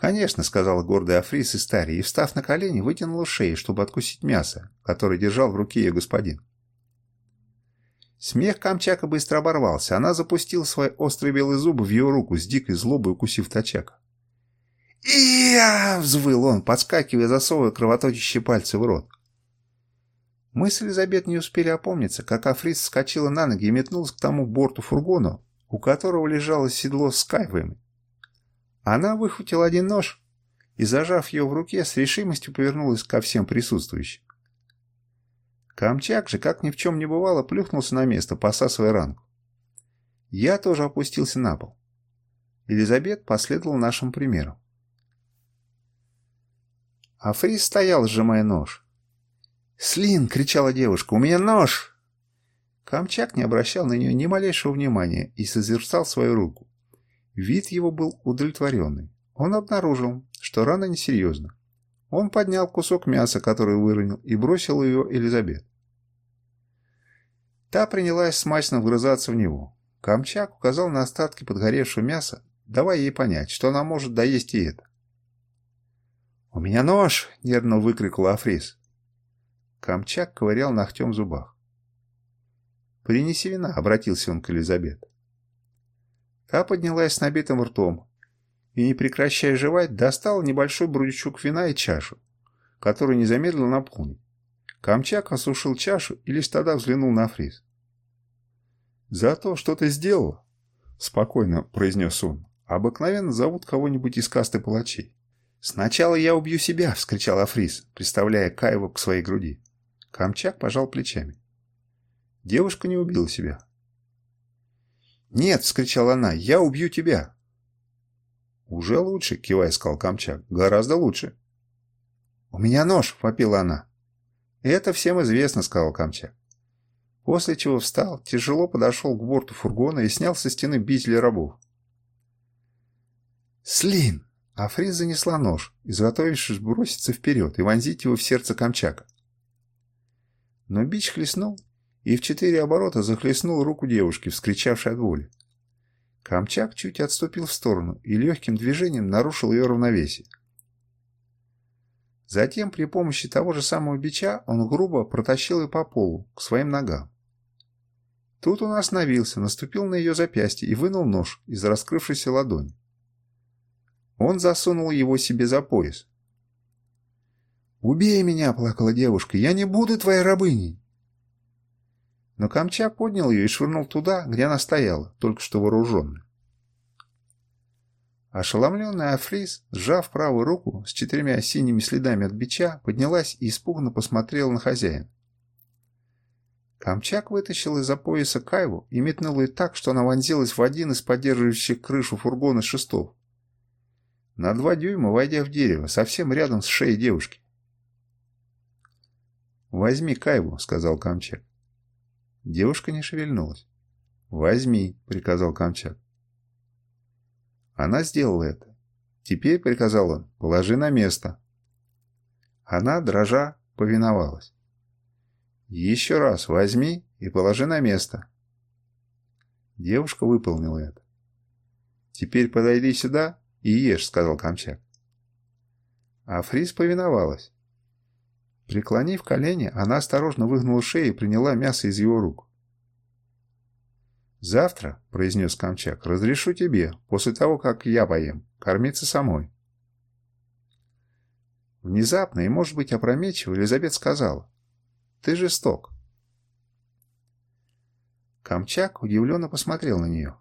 «Конечно», — сказала гордая Африс из Старии, и, встав на колени, вытянула шею, чтобы откусить мясо, которое держал в руке ее господин. Смех Камчака быстро оборвался. Она запустила свои острые белые зубы в его руку, с дикой злобой укусив Тачака. «И-я!» — взвыл он, подскакивая, засовывая кровоточащие пальцы в рот. Мы с Элизабет не успели опомниться, как Африс вскочила на ноги и метнулась к тому борту фургона, у которого лежало седло с кайвами. Она выхватила один нож и, зажав ее в руке, с решимостью повернулась ко всем присутствующим. Камчак же, как ни в чем не бывало, плюхнулся на место, посасывая ранку. Я тоже опустился на пол. Елизабет последовал нашему примеру. Африс стоял, сжимая нож. «Слин!» — кричала девушка. «У меня нож!» Камчак не обращал на нее ни малейшего внимания и созерцал свою руку. Вид его был удовлетворенный. Он обнаружил, что рана несерьезна. Он поднял кусок мяса, который выронил, и бросил ее Элизабет. Та принялась смачно вгрызаться в него. Камчак указал на остатки подгоревшего мяса, давая ей понять, что она может доесть и это. «У меня нож!» — нервно выкрикнул Африс. Камчак ковырял ногтем в зубах. «Принеси вина», — обратился он к Элизабет. Та поднялась с набитым ртом и, не прекращая жевать, достала небольшой брудючок вина и чашу, которую не замедлил наполнить. Камчак осушил чашу и лишь тогда взглянул на фриз. «За то, что ты сделал, спокойно произнес он, — «обыкновенно зовут кого-нибудь из касты палачей». «Сначала я убью себя!» — вскричал Африс, приставляя Каеву к своей груди. Камчак пожал плечами. Девушка не убила себя. «Нет!» — вскричала она. «Я убью тебя!» «Уже лучше!» — кивая сказал Камчак. «Гораздо лучше!» «У меня нож!» — вопила она. «Это всем известно!» — сказал Камчак. После чего встал, тяжело подошел к борту фургона и снял со стены бители рабов. «Слин!» А Фриз занесла нож, изготовившись броситься вперед и вонзить его в сердце Камчака. Но бич хлестнул, и в четыре оборота захлестнул руку девушки, вскричавшей от боли. Камчак чуть отступил в сторону и легким движением нарушил ее равновесие. Затем при помощи того же самого бича он грубо протащил ее по полу, к своим ногам. Тут он остановился, наступил на ее запястье и вынул нож из раскрывшейся ладони. Он засунул его себе за пояс. «Убей меня!» — плакала девушка. «Я не буду твоей рабыней!» Но Камчак поднял ее и швырнул туда, где она стояла, только что вооруженная. Ошеломленная Африс, сжав правую руку с четырьмя синими следами от бича, поднялась и испуганно посмотрела на хозяина. Камчак вытащил из-за пояса Кайву и метнул ее так, что она вонзилась в один из поддерживающих крышу фургона шестов на два дюйма войдя в дерево, совсем рядом с шеей девушки. «Возьми Кайву», — сказал Камчак. Девушка не шевельнулась. «Возьми», — приказал Камчак. Она сделала это. Теперь, — приказал он, — положи на место. Она, дрожа, повиновалась. «Еще раз возьми и положи на место». Девушка выполнила это. «Теперь подойди сюда «И ешь», — сказал Камчак. А повиновалась. Преклонив колени, она осторожно выгнула шею и приняла мясо из его рук. «Завтра», — произнес Камчак, — «разрешу тебе, после того, как я поем, кормиться самой». Внезапно и, может быть, опрометчиво, Елизабет сказала, «Ты жесток». Камчак удивленно посмотрел на нее.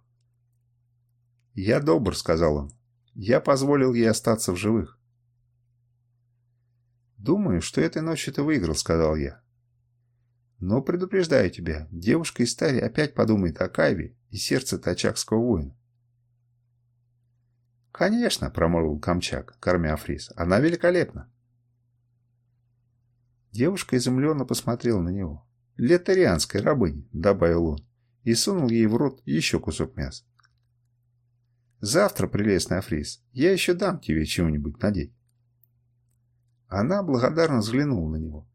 «Я добр», — сказал он. Я позволил ей остаться в живых. «Думаю, что этой ночью ты выиграл», — сказал я. «Но предупреждаю тебя, девушка из Тари опять подумает о Кайве и сердце тачакского воина». «Конечно», — промолвил Камчак, кормя Фрис, — «она великолепна». Девушка изумленно посмотрела на него. «Летарианской рабыни», — добавил он, и сунул ей в рот еще кусок мяса. Завтра, прелестный Африс, я еще дам тебе чего-нибудь надеть. Она благодарно взглянула на него.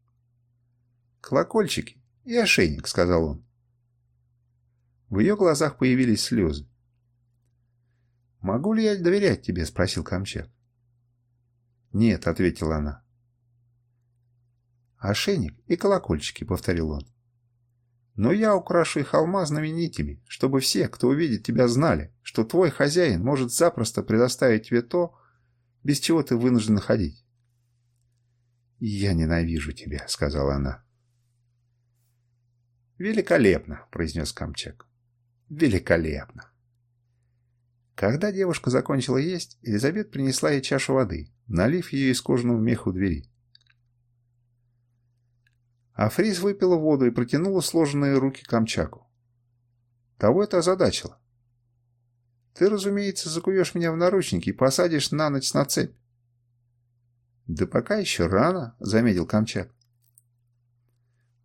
«Колокольчики и ошейник», — сказал он. В ее глазах появились слезы. «Могу ли я доверять тебе?» — спросил Камчак. «Нет», — ответила она. «Ошейник и колокольчики», — повторил он. «Но я украшу их алмазными нитями, чтобы все, кто увидит тебя, знали, что твой хозяин может запросто предоставить тебе то, без чего ты вынужден ходить». «Я ненавижу тебя», — сказала она. «Великолепно», — произнес Камчак. «Великолепно». Когда девушка закончила есть, Елизавет принесла ей чашу воды, налив ее из кожаного меха у двери. А Фрис выпила воду и протянула сложенные руки Камчаку. Того это озадачило. «Ты, разумеется, закуешь меня в наручники и посадишь на ночь на цепь». «Да пока еще рано», — заметил Камчак.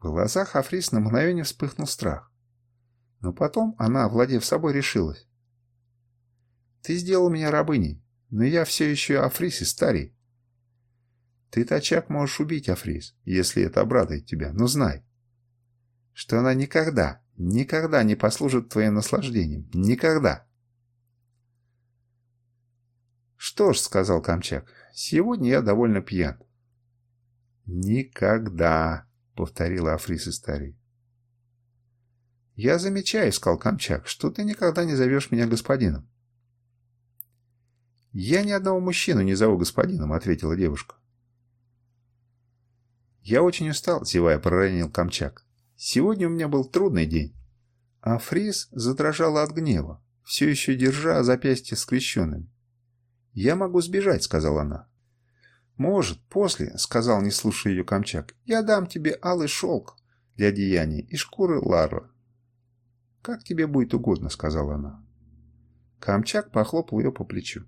В глазах Африс на мгновение вспыхнул страх. Но потом она, овладев собой, решилась. «Ты сделал меня рабыней, но я все еще Африс и старей. Ты, Тачак, можешь убить Африс, если это обрадует тебя, но знай, что она никогда, никогда не послужит твоим наслаждением. Никогда!» «Что ж», — сказал Камчак, — «сегодня я довольно пьян». «Никогда», — повторила Африс Истарий. «Я замечаю, — сказал Камчак, — что ты никогда не зовешь меня господином». «Я ни одного мужчину не зову господином», — ответила девушка. «Я очень устал», — зевая проронил Камчак. «Сегодня у меня был трудный день». А Фрис задрожала от гнева, все еще держа запястье скрещенными. «Я могу сбежать», — сказала она. «Может, после», — сказал, не слушая ее Камчак, — «я дам тебе алый шелк для одеяния и шкуры Лара». «Как тебе будет угодно», — сказала она. Камчак похлопал ее по плечу.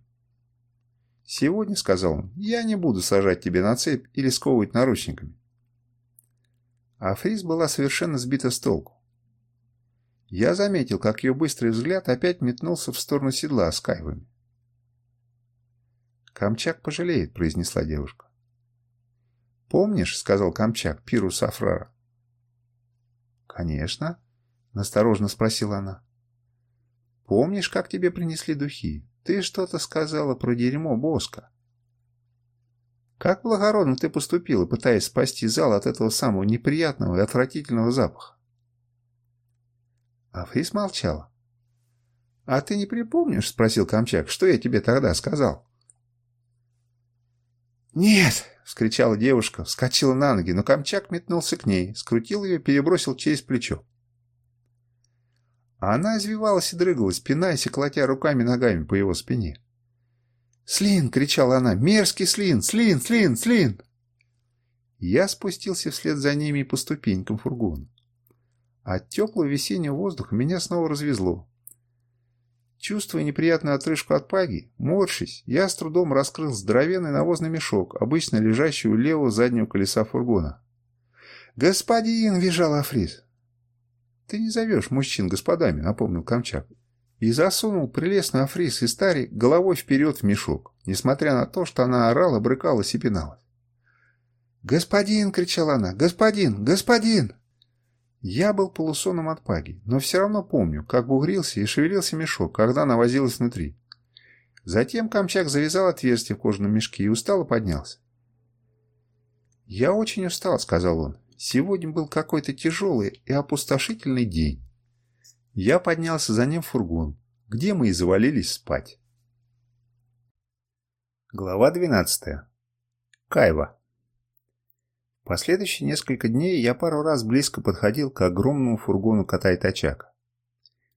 «Сегодня», — сказал он, — «я не буду сажать тебе на цепь или сковывать наручниками». А Фрис была совершенно сбита с толку. Я заметил, как ее быстрый взгляд опять метнулся в сторону седла с кайвами. «Камчак пожалеет», — произнесла девушка. «Помнишь, — сказал Камчак, — пиру Сафрара?» «Конечно», — насторожно спросила она. «Помнишь, как тебе принесли духи? Ты что-то сказала про дерьмо Боска». «Как благородно ты поступила, пытаясь спасти зал от этого самого неприятного и отвратительного запаха?» Африс молчала. «А ты не припомнишь, — спросил Камчак, — что я тебе тогда сказал?» «Нет!» — вскричала девушка, вскочила на ноги, но Камчак метнулся к ней, скрутил ее, перебросил через плечо. А она извивалась и дрыгалась, пинаясь и колотя руками и ногами по его спине. «Слин!» — кричала она. «Мерзкий Слин! Слин! Слин! Слин!» Я спустился вслед за ними по ступенькам фургона. От теплого весеннего воздуха меня снова развезло. Чувствуя неприятную отрыжку от паги, морщись, я с трудом раскрыл здоровенный навозный мешок, обычно лежащий у левого заднего колеса фургона. «Господин!» — визжал Африс. «Ты не зовешь мужчин господами», — напомнил Камчак. И засунул прелестный Африс и Старий головой вперед в мешок, несмотря на то, что она орала, брыкалась и пиналась. «Господин!» — кричала она. «Господин! Господин!» Я был полусонным от паги, но все равно помню, как бугрился и шевелился мешок, когда она возилась внутри. Затем Камчак завязал отверстие в кожаном мешке и устало поднялся. «Я очень устал», — сказал он. «Сегодня был какой-то тяжелый и опустошительный день». Я поднялся за ним в фургон, где мы и завалились спать. Глава 12. Кайва. Последующие несколько дней я пару раз близко подходил к огромному фургону кота и тачака.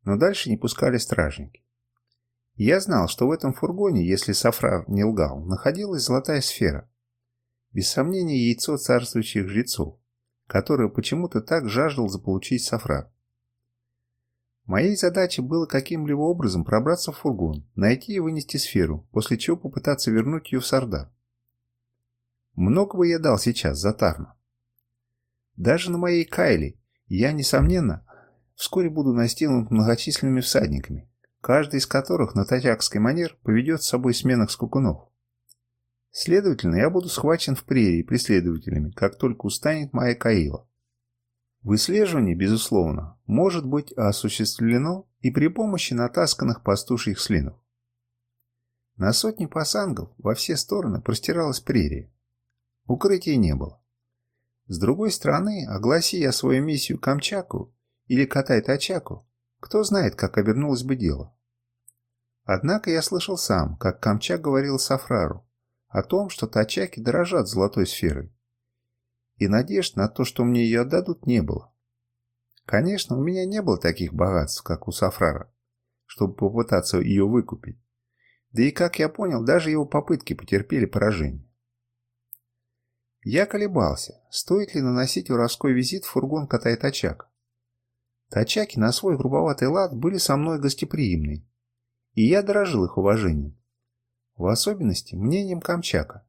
Но дальше не пускали стражники. Я знал, что в этом фургоне, если Сафрар не лгал, находилась золотая сфера. Без сомнения, яйцо царствующих жрецов, которое почему-то так жаждал заполучить Сафрар. Моей задачей было каким-либо образом пробраться в фургон, найти и вынести сферу, после чего попытаться вернуть ее в Сардар. Много бы я дал сейчас за Тарма. Даже на моей Кайле я, несомненно, вскоре буду настигнут многочисленными всадниками, каждый из которых на татякский манер поведет с собой сменных скукунов. Следовательно, я буду схвачен в прерии преследователями, как только устанет моя Каила. Выслеживание, безусловно, может быть осуществлено и при помощи натасканных пастушьих слинов. На сотни пасангов во все стороны простиралась прерия. Укрытий не было. С другой стороны, огласи я свою миссию Камчаку или Катай-Тачаку, кто знает, как обернулось бы дело. Однако я слышал сам, как Камчак говорил Сафрару о том, что Тачаки дорожат золотой сферой. И надежд на то, что мне ее отдадут, не было. Конечно, у меня не было таких богатств, как у Сафрара, чтобы попытаться ее выкупить. Да и, как я понял, даже его попытки потерпели поражение. Я колебался, стоит ли наносить воровской визит в фургон Катай-Тачак. Тачаки на свой грубоватый лад были со мной гостеприимны, и я дорожил их уважением. В особенности мнением Камчака,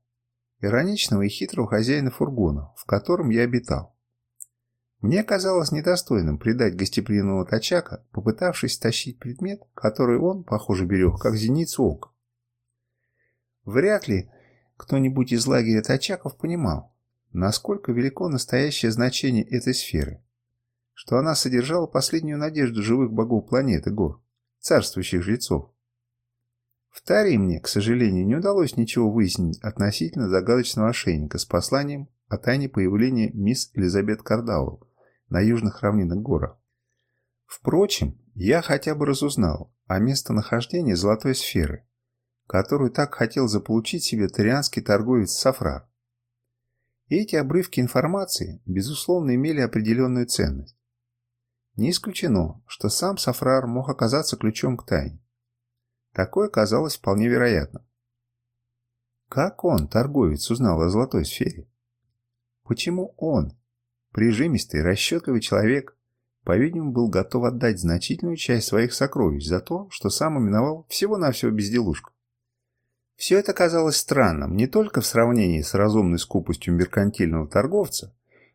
ироничного и хитрого хозяина фургона, в котором я обитал. Мне казалось недостойным предать гостеприимного Тачака, попытавшись тащить предмет, который он, похоже, берег, как зеницу ока. Вряд ли кто-нибудь из лагеря Тачаков понимал, насколько велико настоящее значение этой сферы, что она содержала последнюю надежду живых богов планеты гор, царствующих жрецов. В Тарии мне, к сожалению, не удалось ничего выяснить относительно загадочного ошейника с посланием о тайне появления мисс Элизабет Кардауэлл на южных равнинах гора. Впрочем, я хотя бы разузнал о местонахождении золотой сферы, которую так хотел заполучить себе тарианский торговец Сафрар. И эти обрывки информации, безусловно, имели определенную ценность. Не исключено, что сам Сафрар мог оказаться ключом к тайне. Такое казалось вполне вероятным. Как он, торговец, узнал о золотой сфере? Почему он, прижимистый, расчетливый человек, по-видимому, был готов отдать значительную часть своих сокровищ за то, что сам именовал всего-навсего безделушку? Все это казалось странным не только в сравнении с разумной скупостью меркантильного торговца,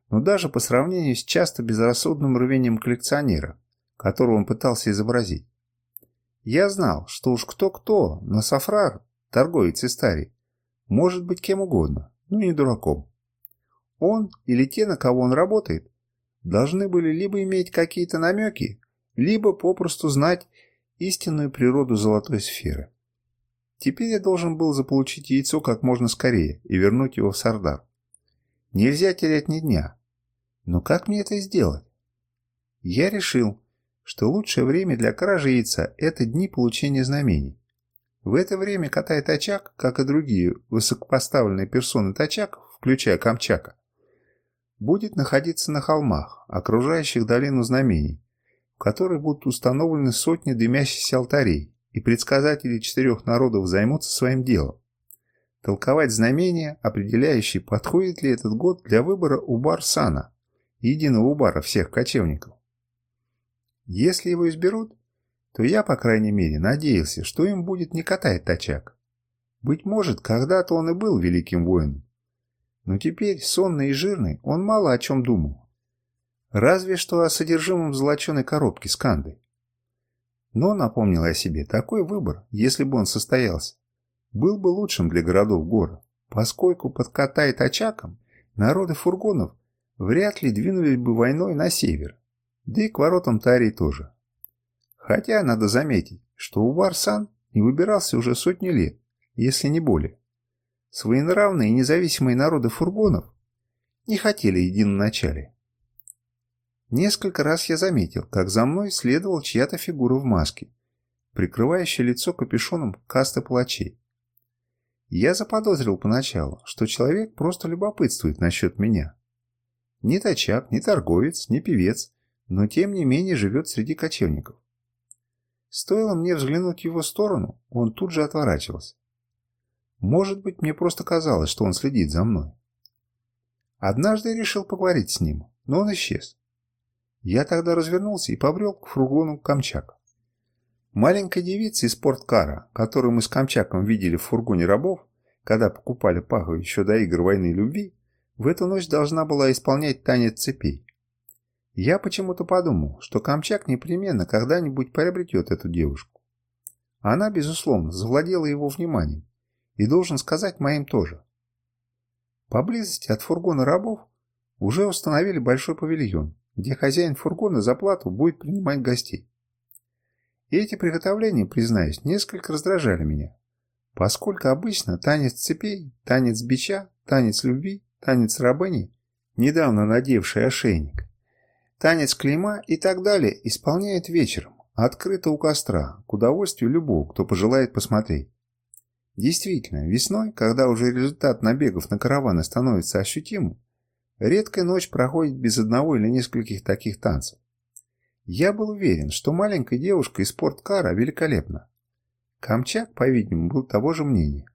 но даже по сравнению с часто безрассудным рвением коллекционера, которого он пытался изобразить. Я знал, что уж кто-кто, но Сафрар, торговец Истарий, может быть кем угодно, но не дураком. Он или те, на кого он работает, должны были либо иметь какие-то намеки, либо попросту знать истинную природу золотой сферы. Теперь я должен был заполучить яйцо как можно скорее и вернуть его в Сардар. Нельзя терять ни дня. Но как мне это сделать? Я решил, что лучшее время для кражи яйца – это дни получения знамений. В это время Катай Тачак, как и другие высокопоставленные персоны Тачак, включая Камчака, будет находиться на холмах, окружающих долину знамений, в которых будут установлены сотни дымящихся алтарей, и предсказатели четырех народов займутся своим делом. Толковать знамения, определяющие, подходит ли этот год для выбора Убар-Сана, единого Убара всех кочевников. Если его изберут, то я, по крайней мере, надеялся, что им будет не катать тачак. Быть может, когда-то он и был великим воином. Но теперь, сонный и жирный, он мало о чем думал. Разве что о содержимом золоченой коробки с кандой. Но, напомнил я себе, такой выбор, если бы он состоялся, был бы лучшим для городов гора, поскольку под Кота и Тачаком народы фургонов вряд ли двинулись бы войной на север, да и к воротам Тарии тоже. Хотя надо заметить, что Увар-сан не выбирался уже сотни лет, если не более. Своенравные и независимые народы фургонов не хотели единоначалия. Несколько раз я заметил, как за мной следовала чья-то фигура в маске, прикрывающая лицо капюшоном касты палачей. Я заподозрил поначалу, что человек просто любопытствует насчет меня. Ни тачак, ни торговец, ни певец, но тем не менее живет среди кочевников. Стоило мне взглянуть в его сторону, он тут же отворачивался. Может быть, мне просто казалось, что он следит за мной. Однажды я решил поговорить с ним, но он исчез. Я тогда развернулся и побрел к фургону Камчак. Маленькая девица из спорткара, которую мы с Камчаком видели в фургоне рабов, когда покупали паху еще до игр войны любви, в эту ночь должна была исполнять танец цепей. Я почему-то подумал, что Камчак непременно когда-нибудь приобретет эту девушку. Она, безусловно, завладела его вниманием, и должен сказать моим тоже. Поблизости от фургона рабов уже установили большой павильон, где хозяин фургона за плату будет принимать гостей. И эти приготовления, признаюсь, несколько раздражали меня, Поскольку обычно танец цепей, танец бича, танец любви, танец рабыни, недавно надевший ошейник, танец клейма и так далее исполняют вечером, открыто у костра, к удовольствию любого, кто пожелает посмотреть. Действительно, весной, когда уже результат набегов на караваны становится ощутимым, редкая ночь проходит без одного или нескольких таких танцев. Я был уверен, что маленькая девушка из спорткара великолепна. Камчак, по-видимому, был того же мнения.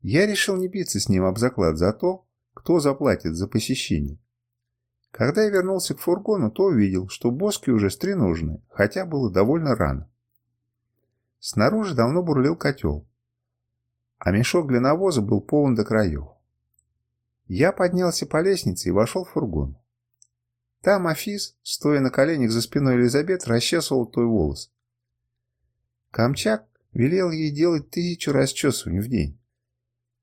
Я решил не биться с ним об заклад за то, кто заплатит за посещение. Когда я вернулся к фургону, то увидел, что боски уже стреножены, хотя было довольно рано. Снаружи давно бурлил котел, а мешок для навоза был полон до краев. Я поднялся по лестнице и вошел в фургон. Там Афис, стоя на коленях за спиной Элизабет, расчесывал той волос. Камчак велел ей делать тысячу расчесываний в день.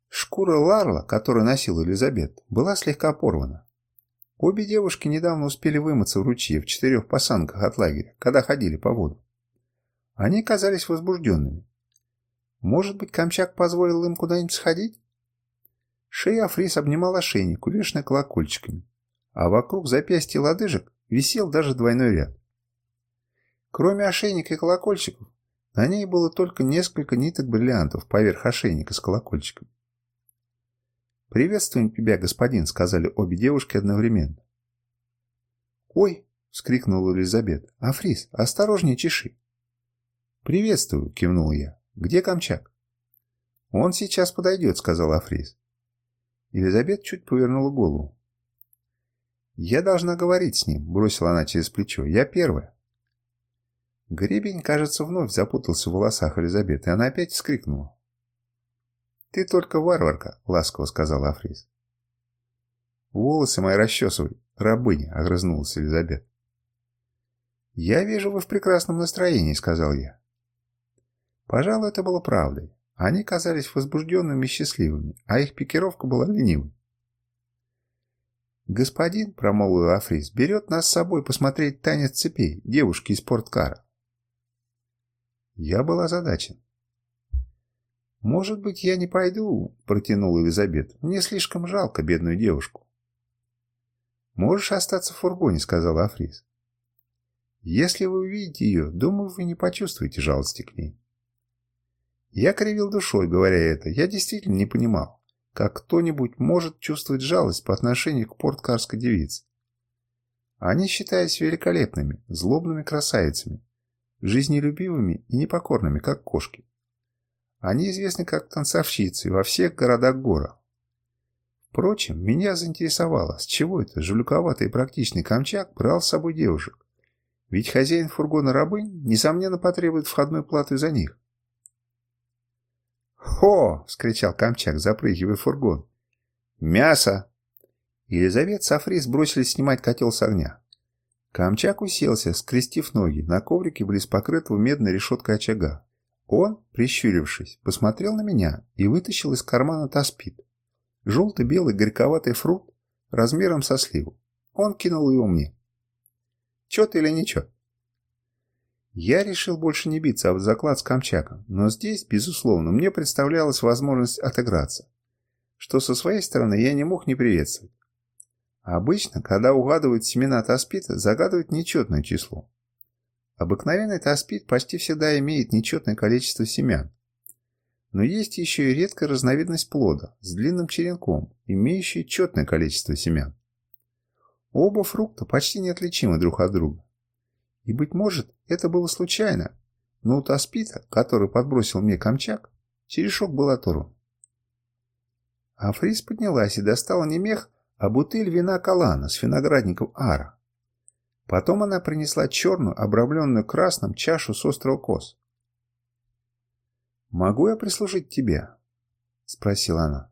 Шкура Ларла, которую носила Элизабет, была слегка порвана. Обе девушки недавно успели вымыться в ручье в четырех посанках от лагеря, когда ходили по воду. Они казались возбужденными. Может быть, Камчак позволил им куда-нибудь сходить? Шея Фрис обнимал ошейник, увешанный колокольчиками, а вокруг запястья лодыжек висел даже двойной ряд. Кроме ошейника и колокольчиков, на ней было только несколько ниток бриллиантов поверх ошейника с колокольчиками. «Приветствуем тебя, господин», — сказали обе девушки одновременно. «Ой!» — вскрикнула Элизабет. «Африс, осторожнее чеши!» «Приветствую!» — кивнул я. «Где Камчак?» «Он сейчас подойдет», — сказал Африс. Елизабет чуть повернула голову. «Я должна говорить с ним», — бросила она через плечо. «Я первая». Гребень, кажется, вновь запутался в волосах Елизабет, и она опять вскрикнула. «Ты только варварка», — ласково сказала Африс. «Волосы мои расчесывай, рабыня», — огрызнулась Елизабет. «Я вижу, вы в прекрасном настроении», — сказал я. Пожалуй, это было правдой. Они казались возбужденными и счастливыми, а их пикировка была ленивой. «Господин», — промолвил Африс, — «берет нас с собой посмотреть танец цепей, девушки из спорткара». Я был озадачен. «Может быть, я не пойду», — протянула Елизабет. «Мне слишком жалко бедную девушку». «Можешь остаться в фургоне», — сказал Африс. «Если вы увидите ее, думаю, вы не почувствуете жалости к ней». Я кривил душой, говоря это. Я действительно не понимал, как кто-нибудь может чувствовать жалость по отношению к порткарской девице. Они считались великолепными, злобными красавицами, жизнелюбивыми и непокорными, как кошки. Они известны как танцовщицы во всех городах гора. Впрочем, меня заинтересовало, с чего это жулюковатый и практичный Камчак брал с собой девушек. Ведь хозяин фургона рабынь, несомненно, потребует входной платы за них. «Хо!» — вскричал Камчак, запрыгивая в фургон. «Мясо!» Елизавет с Африс бросились снимать котел с огня. Камчак уселся, скрестив ноги, на коврике близ покрытого медной решеткой очага. Он, прищурившись, посмотрел на меня и вытащил из кармана таспит. Желтый-белый горьковатый фрукт размером со сливу. Он кинул его мне. «Чё ты или ничего?» Я решил больше не биться об заклад с Камчаком, но здесь, безусловно, мне представлялась возможность отыграться, что со своей стороны я не мог не приветствовать. Обычно, когда угадывают семена таспита, загадывают нечетное число. Обыкновенный таспит почти всегда имеет нечетное количество семян. Но есть еще и редкая разновидность плода с длинным черенком, имеющий четное количество семян. Оба фрукта почти неотличимы друг от друга. И, быть может, это было случайно, но у Таспита, который подбросил мне Камчак, черешок был оторван. Африс поднялась и достала не мех, а бутыль вина Калана с виноградников Ара. Потом она принесла черную, обрамленную красным чашу с острого кос. «Могу я прислужить тебе?» — спросила она.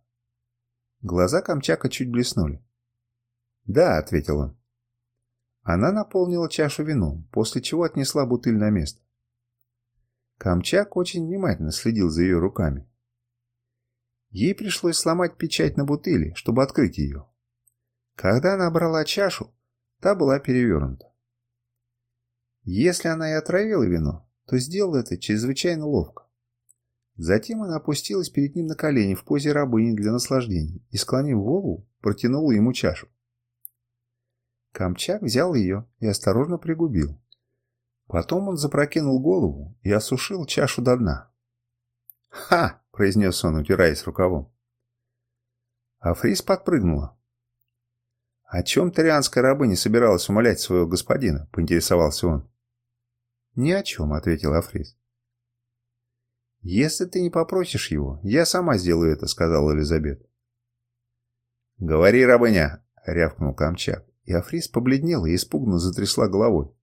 Глаза Камчака чуть блеснули. «Да», — ответил он. Она наполнила чашу вином, после чего отнесла бутыль на место. Камчак очень внимательно следил за ее руками. Ей пришлось сломать печать на бутыли, чтобы открыть ее. Когда она брала чашу, та была перевернута. Если она и отравила вино, то сделала это чрезвычайно ловко. Затем она опустилась перед ним на колени в позе рабыни для наслаждения и, склонив голову, протянула ему чашу. Камчак взял ее и осторожно пригубил. Потом он запрокинул голову и осушил чашу до дна. «Ха!» — произнес он, утираясь рукавом. А Фрис подпрыгнула. «О чем тарианская рабыня собиралась умолять своего господина?» — поинтересовался он. «Ни о чем», — ответил Африс. «Если ты не попросишь его, я сама сделаю это», — сказала Элизабет. «Говори, рабыня!» — рявкнул Камчак, и Африс побледнела и испуганно затрясла головой.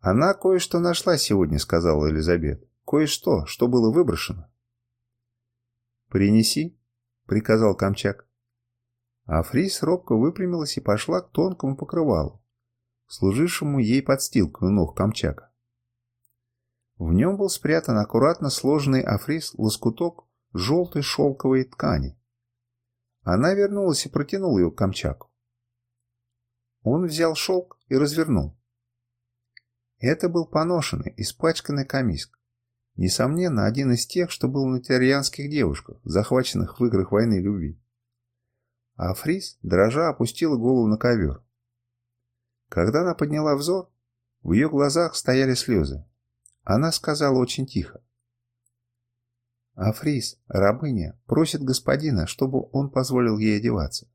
«Она кое-что нашла сегодня», — сказала Элизабет. «Кое-что, что было выброшено». «Принеси», — приказал Камчак. Африс робко выпрямилась и пошла к тонкому покрывалу, служившему ей подстилкой ног Камчака. В нем был спрятан аккуратно сложенный Африс лоскуток желтой шелковой ткани. Она вернулась и протянула его Камчаку. Он взял шелк и развернул. Это был поношенный, испачканный камиск. Несомненно, один из тех, что был на террианских девушках, захваченных в играх войны любви. А Фрис, дрожа, опустила голову на ковер. Когда она подняла взор, в ее глазах стояли слезы. Она сказала очень тихо. «Африс, рабыня, просит господина, чтобы он позволил ей одеваться».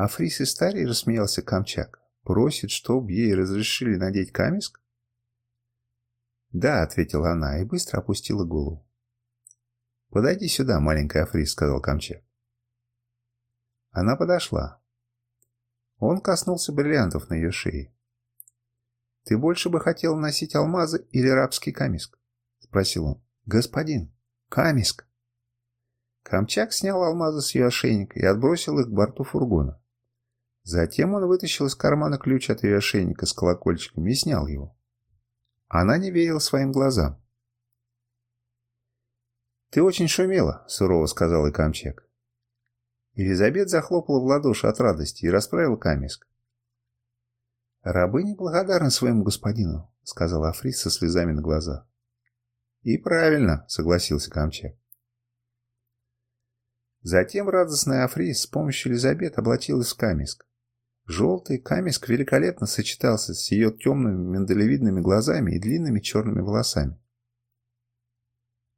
Африс и старый рассмеялся Камчак. Просит, чтоб ей разрешили надеть камиск? Да, ответила она и быстро опустила голову. Подойди сюда, маленькая Африс, сказал Камчак. Она подошла. Он коснулся бриллиантов на ее шее. «Ты больше бы хотел носить алмазы или рабский камиск?» — спросил он. «Господин, камиск!» Камчак снял алмазы с ее ошейника и отбросил их к борту фургона. Затем он вытащил из кармана ключ от ее ошейника с колокольчиком и снял его. Она не верила своим глазам. «Ты очень шумела», — сурово сказал и Камчак. Елизабет захлопала в ладоши от радости и расправила камешк. «Рабы не благодарны своему господину», — сказал Африс со слезами на глазах. «И правильно», — согласился Камчак. Затем радостная Африс с помощью Елизабет облачилась в камеск. Желтый камешек великолепно сочетался с ее темными миндалевидными глазами и длинными черными волосами.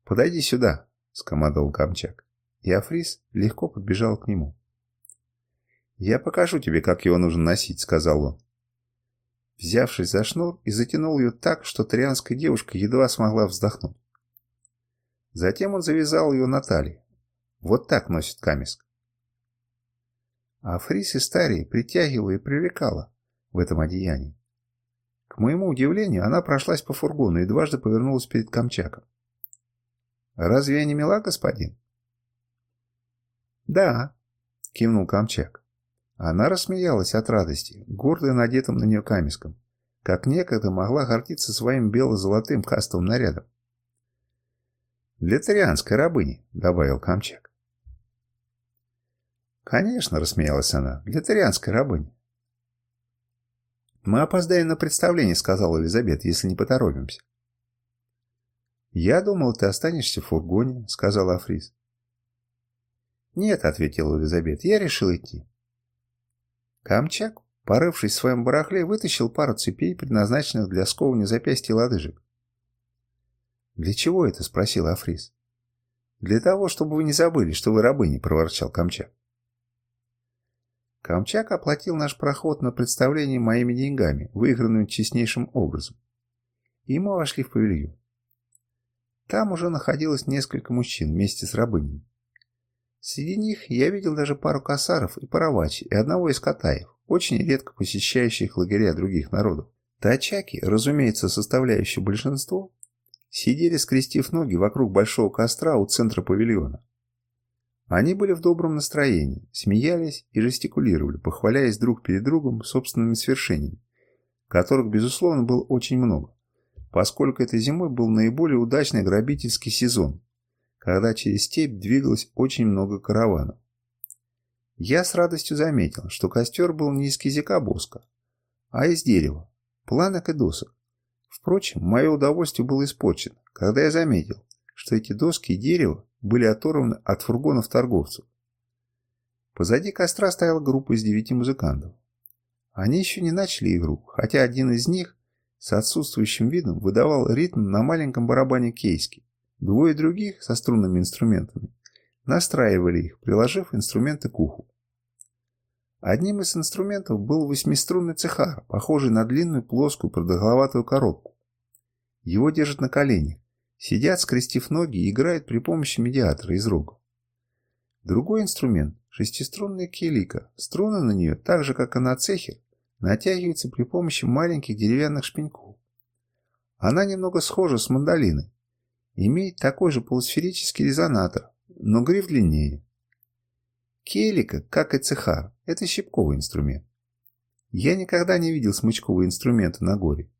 «Подойди сюда», — скомандовал Камчак, и Африс легко подбежал к нему. «Я покажу тебе, как его нужно носить», — сказал он. Взявшись за шнур и затянул ее так, что трианская девушка едва смогла вздохнуть. Затем он завязал ее на талии. Вот так носит камеск. А Фрис Старий притягивала и привлекала в этом одеянии. К моему удивлению, она прошлась по фургону и дважды повернулась перед Камчаком. «Разве я не мила, господин?» «Да», — кивнул Камчак. Она рассмеялась от радости, гордая надетым на нее камешком, как некогда могла гордиться своим бело-золотым кастовым нарядом. «Для тарианской рабыни», — добавил Камчак. «Конечно», — рассмеялась она, — «для тарианской рабыни». «Мы опоздаем на представление», — сказала Элизабет, — «если не поторопимся». «Я думал, ты останешься в фургоне», — сказала Африс. «Нет», — ответила Элизабет, — «я решил идти». Камчак, порывшись в своем барахле, вытащил пару цепей, предназначенных для сковывания запястья и лодыжек. «Для чего это?» — спросил Африс. «Для того, чтобы вы не забыли, что вы рабыни», — проворчал Камчак. Камчак оплатил наш проход на представление моими деньгами, выигранными честнейшим образом. И мы вошли в павильон. Там уже находилось несколько мужчин вместе с рабынями. Среди них я видел даже пару косаров и паровачи, и одного из катаев, очень редко посещающих лагеря других народов. Тачаки, разумеется, составляющие большинство, сидели, скрестив ноги вокруг большого костра у центра павильона. Они были в добром настроении, смеялись и жестикулировали, похваляясь друг перед другом собственными свершениями, которых, безусловно, было очень много, поскольку этой зимой был наиболее удачный грабительский сезон, когда через степь двигалось очень много караванов. Я с радостью заметил, что костер был не из кизика боска, а из дерева, планок и досок, Впрочем, мое удовольствие было испорчено, когда я заметил, что эти доски и дерево были оторваны от фургонов торговцев. Позади костра стояла группа из девяти музыкантов. Они еще не начали игру, хотя один из них с отсутствующим видом выдавал ритм на маленьком барабане кейски. Двое других со струнными инструментами настраивали их, приложив инструменты к уху. Одним из инструментов был восьмиструнный цехар, похожий на длинную плоскую продолговатую коробку. Его держат на коленях, сидят, скрестив ноги и играют при помощи медиатора из рога. Другой инструмент – шестиструнная келика. Струны на нее, так же как и на цехе, натягиваются при помощи маленьких деревянных шпеньков. Она немного схожа с мандолиной. Имеет такой же полусферический резонатор, но гриф длиннее. Келика, как и цехар, это щипковый инструмент. Я никогда не видел смычковые инструменты на горе.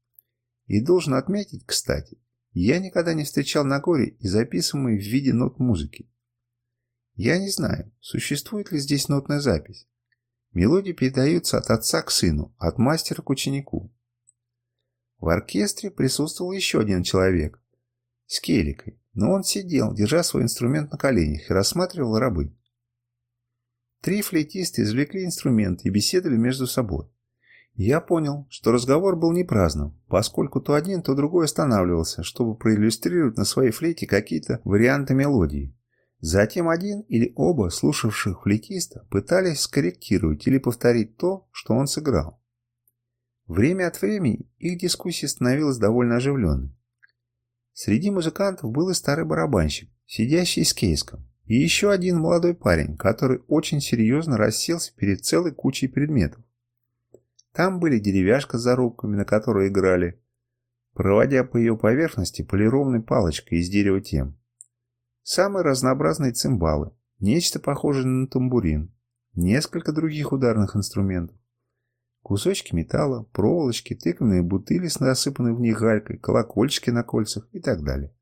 И должен отметить, кстати, я никогда не встречал на горе и записываемые в виде нот музыки. Я не знаю, существует ли здесь нотная запись. Мелодии передаются от отца к сыну, от мастера к ученику. В оркестре присутствовал еще один человек с келикой, но он сидел, держа свой инструмент на коленях и рассматривал рабы. Три флейтиста извлекли инструменты и беседовали между собой. Я понял, что разговор был не праздным, поскольку то один, то другой останавливался, чтобы проиллюстрировать на своей флейте какие-то варианты мелодии. Затем один или оба слушавших флейтиста пытались скорректировать или повторить то, что он сыграл. Время от времени их дискуссия становилась довольно оживленной. Среди музыкантов был и старый барабанщик, сидящий с кейском. И еще один молодой парень, который очень серьезно расселся перед целой кучей предметов. Там были деревяшка с зарубками, на которой играли, проводя по ее поверхности полированной палочкой из дерева тем. Самые разнообразные цимбалы, нечто похожее на тамбурин, несколько других ударных инструментов. Кусочки металла, проволочки, тыквенные бутыли с насыпанной в них галькой, колокольчики на кольцах и так далее.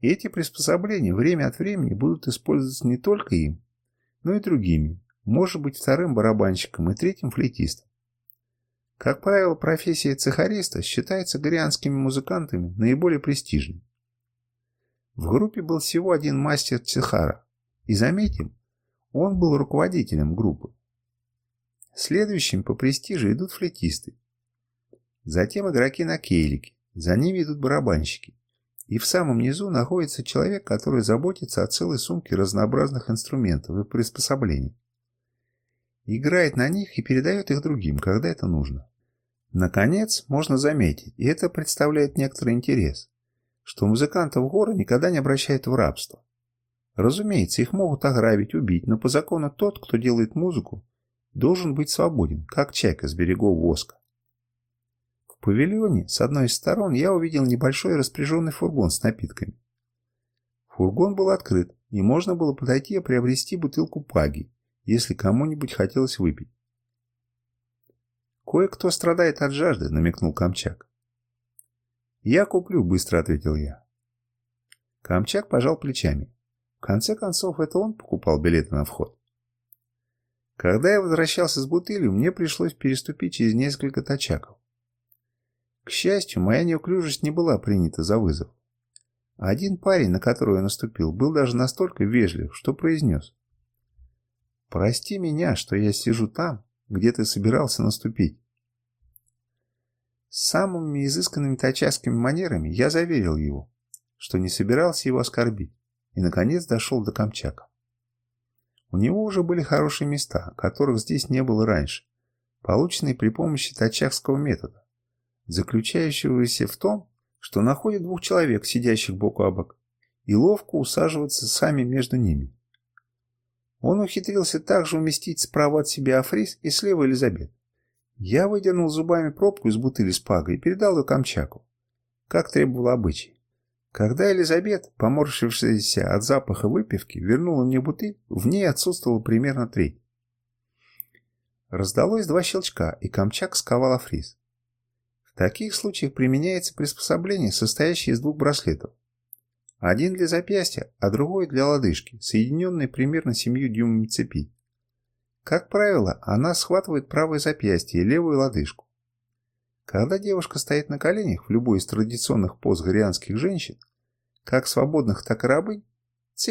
Эти приспособления время от времени будут использоваться не только им, но и другими, может быть вторым барабанщиком и третьим флейтистом. Как правило, профессия цехариста считается горианскими музыкантами наиболее престижной. В группе был всего один мастер цехара, и заметим, он был руководителем группы. Следующим по престижу идут флейтисты. Затем игроки на кейлике, за ними идут барабанщики. И в самом низу находится человек, который заботится о целой сумке разнообразных инструментов и приспособлений. Играет на них и передает их другим, когда это нужно. Наконец, можно заметить, и это представляет некоторый интерес, что музыкантов гора никогда не обращают в рабство. Разумеется, их могут ограбить, убить, но по закону тот, кто делает музыку, должен быть свободен, как чайка с берегов воска павильоне с одной из сторон я увидел небольшой распряженный фургон с напитками. Фургон был открыт, и можно было подойти и приобрести бутылку паги, если кому-нибудь хотелось выпить. «Кое-кто страдает от жажды», — намекнул Камчак. «Я куплю», — быстро ответил я. Камчак пожал плечами. В конце концов, это он покупал билеты на вход. Когда я возвращался с бутылью, мне пришлось переступить через несколько тачаков. К счастью, моя неуклюжесть не была принята за вызов. Один парень, на которого я наступил, был даже настолько вежлив, что произнес. «Прости меня, что я сижу там, где ты собирался наступить». С самыми изысканными тачаскими манерами я заверил его, что не собирался его оскорбить, и, наконец, дошел до Камчака. У него уже были хорошие места, которых здесь не было раньше, полученные при помощи тачакского метода заключающегося в том, что находят двух человек, сидящих бок о бок, и ловко усаживаться сами между ними. Он ухитрился также уместить справа от себя Африс и слева Элизабет. Я выдернул зубами пробку из бутыли с пагой и передал ее Камчаку, как требовал обычай. Когда Элизабет, поморщившаяся от запаха выпивки, вернула мне бутыль, в ней отсутствовало примерно треть. Раздалось два щелчка, и Камчак сковал Африс. В таких случаях применяется приспособление, состоящее из двух браслетов. Один для запястья, а другой для лодыжки, соединенные примерно 7 дюймами цепи. Как правило, она схватывает правое запястье и левую лодыжку. Когда девушка стоит на коленях в любой из традиционных поз горианских женщин, как свободных, так и рабынь,